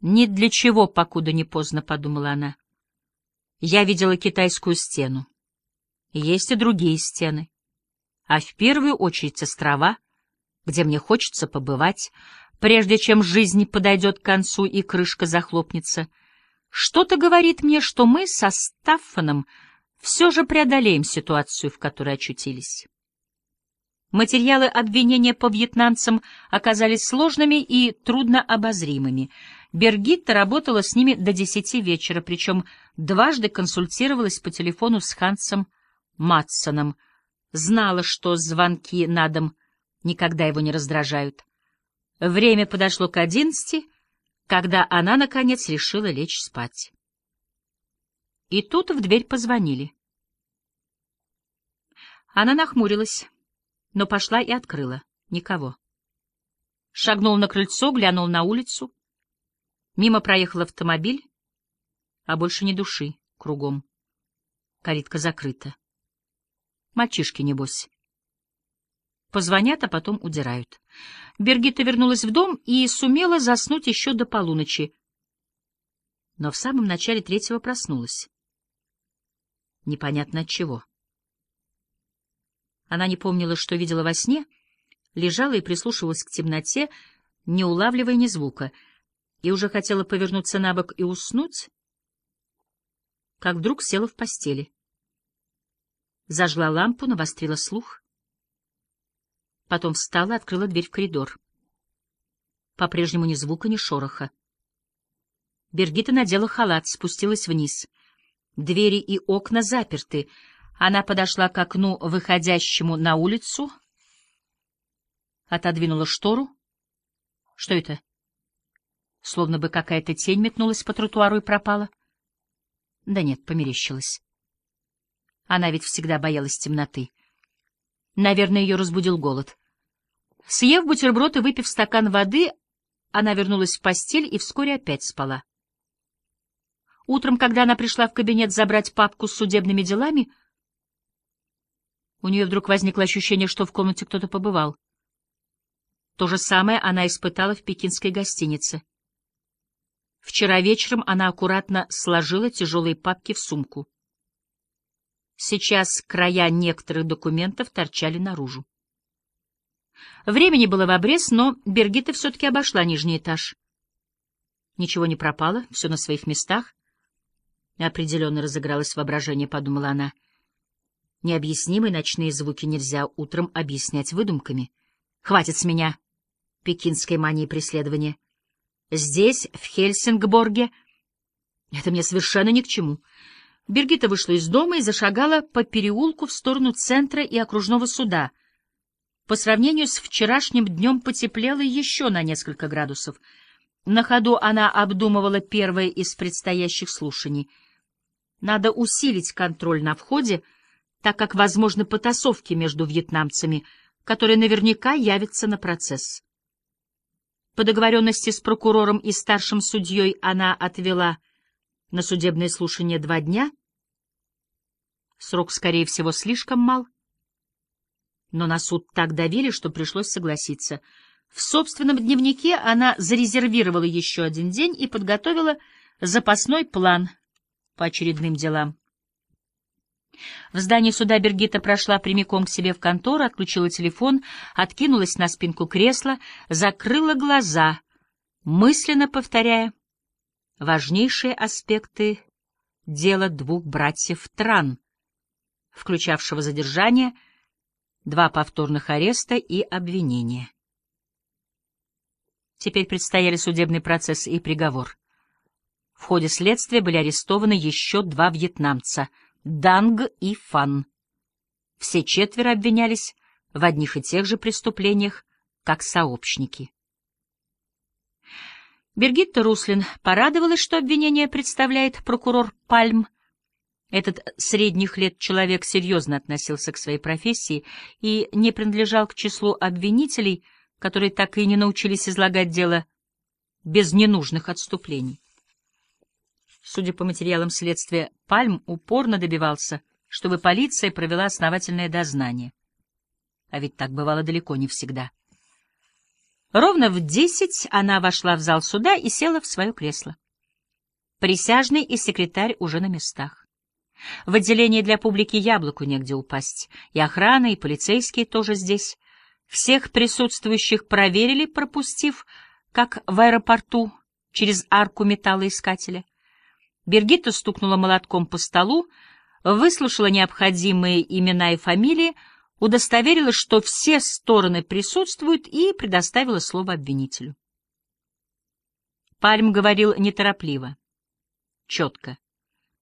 Ни для чего, покуда не поздно, — подумала она. Я видела китайскую стену. Есть и другие стены. А в первую очередь острова, где мне хочется побывать, прежде чем жизнь подойдет к концу и крышка захлопнется. Что-то говорит мне, что мы со Стаффаном все же преодолеем ситуацию, в которой очутились. Материалы обвинения по вьетнамцам оказались сложными и труднообозримыми. Бергитта работала с ними до десяти вечера, причем дважды консультировалась по телефону с Хансом Матсоном, знала, что звонки на дом никогда его не раздражают. Время подошло к одиннадцати, когда она, наконец, решила лечь спать. И тут в дверь позвонили. Она нахмурилась но пошла и открыла. Никого. Шагнул на крыльцо, глянул на улицу. Мимо проехал автомобиль, а больше ни души кругом. Калитка закрыта. Мальчишки, небось. Позвонят, а потом удирают. Бергита вернулась в дом и сумела заснуть еще до полуночи. Но в самом начале третьего проснулась. Непонятно от чего. Она не помнила, что видела во сне, лежала и прислушивалась к темноте, не улавливая ни звука, и уже хотела повернуться на бок и уснуть, как вдруг села в постели. Зажгла лампу, навострила слух. Потом встала, открыла дверь в коридор. По-прежнему ни звука, ни шороха. Бергита надела халат, спустилась вниз. Двери и окна заперты — она подошла к окну, выходящему на улицу, отодвинула штору. Что это? Словно бы какая-то тень метнулась по тротуару и пропала. Да нет, померещилась. Она ведь всегда боялась темноты. Наверное, ее разбудил голод. Съев бутерброд и выпив стакан воды, она вернулась в постель и вскоре опять спала. Утром, когда она пришла в кабинет забрать папку с судебными делами, у нее вдруг возникло ощущение, что в комнате кто-то побывал. То же самое она испытала в пекинской гостинице. Вчера вечером она аккуратно сложила тяжелые папки в сумку. Сейчас края некоторых документов торчали наружу. Времени было в обрез, но Бергита все-таки обошла нижний этаж. Ничего не пропало, все на своих местах. Определенно разыгралось воображение, подумала она. — Необъяснимые ночные звуки нельзя утром объяснять выдумками. Хватит с меня пекинской мании преследования. Здесь, в Хельсингборге, это мне совершенно ни к чему. Бергита вышла из дома и зашагала по переулку в сторону центра и окружного суда. По сравнению с вчерашним днем потеплело еще на несколько градусов. На ходу она обдумывала первое из предстоящих слушаний. Надо усилить контроль на входе, так как возможны потасовки между вьетнамцами, которые наверняка явятся на процесс. По договоренности с прокурором и старшим судьей она отвела на судебное слушание два дня. Срок, скорее всего, слишком мал. Но на суд так давили, что пришлось согласиться. В собственном дневнике она зарезервировала еще один день и подготовила запасной план по очередным делам. В здании суда Бергита прошла прямиком к себе в контору, отключила телефон, откинулась на спинку кресла, закрыла глаза, мысленно повторяя важнейшие аспекты дела двух братьев Тран, включавшего задержание, два повторных ареста и обвинения. Теперь предстояли судебный процесс и приговор. В ходе следствия были арестованы еще два вьетнамца — Данг и Фан. Все четверо обвинялись в одних и тех же преступлениях, как сообщники. Бергитта Руслин порадовалась, что обвинение представляет прокурор Пальм. Этот средних лет человек серьезно относился к своей профессии и не принадлежал к числу обвинителей, которые так и не научились излагать дело без ненужных отступлений. Судя по материалам следствия, Пальм упорно добивался, чтобы полиция провела основательное дознание. А ведь так бывало далеко не всегда. Ровно в десять она вошла в зал суда и села в свое кресло. Присяжный и секретарь уже на местах. В отделении для публики яблоку негде упасть. И охрана, и полицейские тоже здесь. Всех присутствующих проверили, пропустив, как в аэропорту, через арку металлоискателя. Бергита стукнула молотком по столу, выслушала необходимые имена и фамилии, удостоверилась, что все стороны присутствуют, и предоставила слово обвинителю. Пальм говорил неторопливо, четко.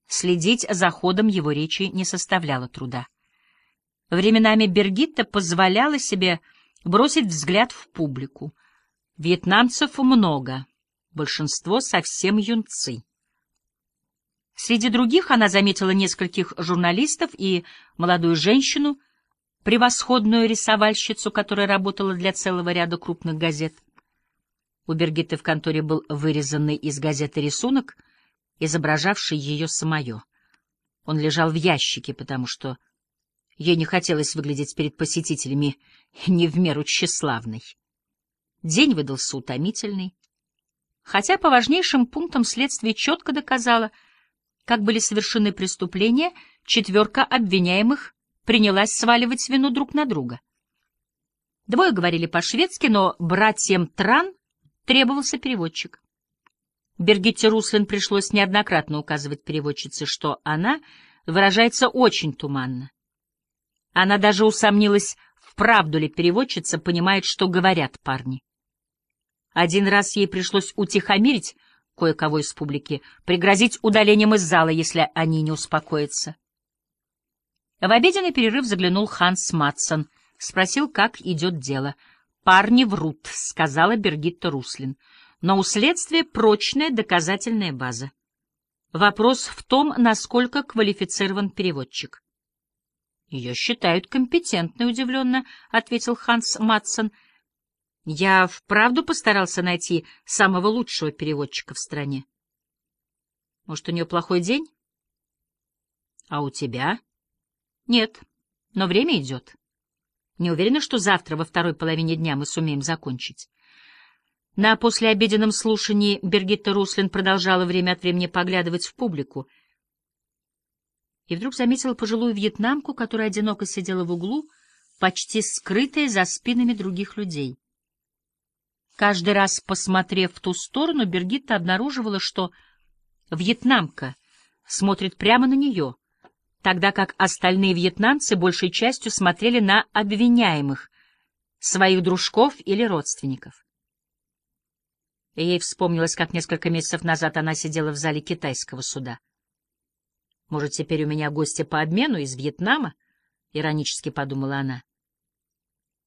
Следить за ходом его речи не составляло труда. Временами Бергитта позволяла себе бросить взгляд в публику. Вьетнамцев много, большинство совсем юнцы. Среди других она заметила нескольких журналистов и молодую женщину, превосходную рисовальщицу, которая работала для целого ряда крупных газет. У Бергитты в конторе был вырезанный из газеты рисунок, изображавший ее самое. Он лежал в ящике, потому что ей не хотелось выглядеть перед посетителями не в меру тщеславной. День выдался утомительный, хотя по важнейшим пунктам следствие четко доказало, как были совершены преступления, четверка обвиняемых принялась сваливать вину друг на друга. Двое говорили по-шведски, но братьям Тран требовался переводчик. Бергитте Руслин пришлось неоднократно указывать переводчице, что она выражается очень туманно. Она даже усомнилась, вправду ли переводчица понимает, что говорят парни. Один раз ей пришлось утихомирить кое-кого из публики, пригрозить удалением из зала, если они не успокоятся. В обеденный перерыв заглянул Ханс Матсон, спросил, как идет дело. «Парни врут», — сказала Бергитта Руслин но у следствия прочная доказательная база. Вопрос в том, насколько квалифицирован переводчик. Ее считают компетентной, удивленно ответил Ханс Матсон. Я вправду постарался найти самого лучшего переводчика в стране. Может, у нее плохой день? А у тебя? Нет, но время идет. Не уверена, что завтра во второй половине дня мы сумеем закончить. На послеобеденном слушании Бергитта Руслин продолжала время от времени поглядывать в публику и вдруг заметила пожилую вьетнамку, которая одиноко сидела в углу, почти скрытая за спинами других людей. Каждый раз, посмотрев в ту сторону, Бергитта обнаруживала, что вьетнамка смотрит прямо на нее, тогда как остальные вьетнамцы большей частью смотрели на обвиняемых, своих дружков или родственников ей вспомнилось, как несколько месяцев назад она сидела в зале китайского суда. «Может, теперь у меня гости по обмену из Вьетнама?» — иронически подумала она.